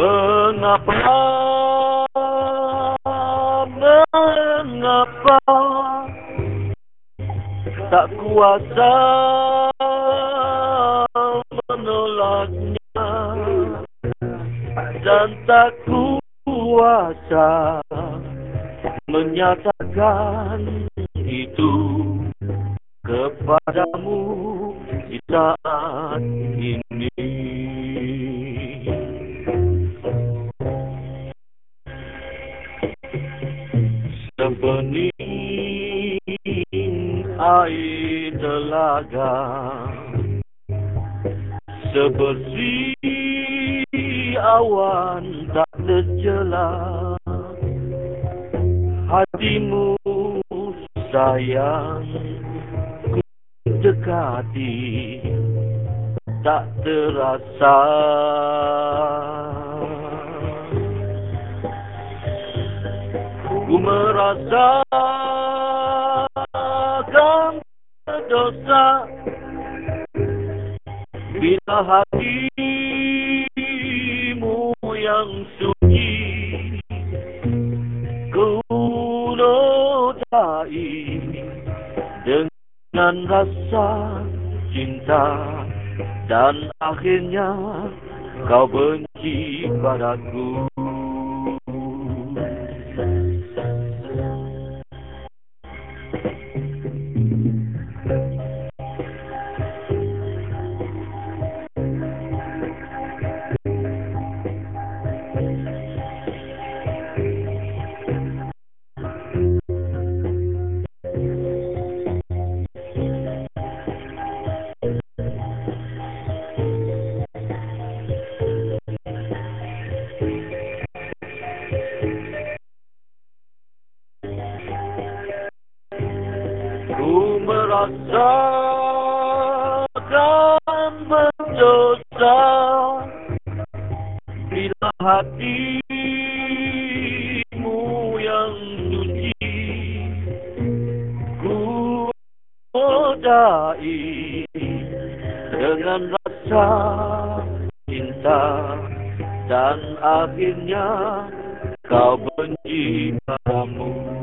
Mengapa Mengapa Tak kuasa Menolaknya Dan tak kuasa Menyatakan itu Kepadamu Sebening air telaga. Sebersih awan tak terjelas Hatimu sayang ku dekati Tak terasa Ku merasakan dosa. Bila hatimu yang suci Ku nodai Dengan rasa cinta. Dan akhirnya kau benci padaku Ku merasakan berdosa. Bila hatimu yang suci Ku modai dengan rasa cinta. Dan akhirnya kau benci padamu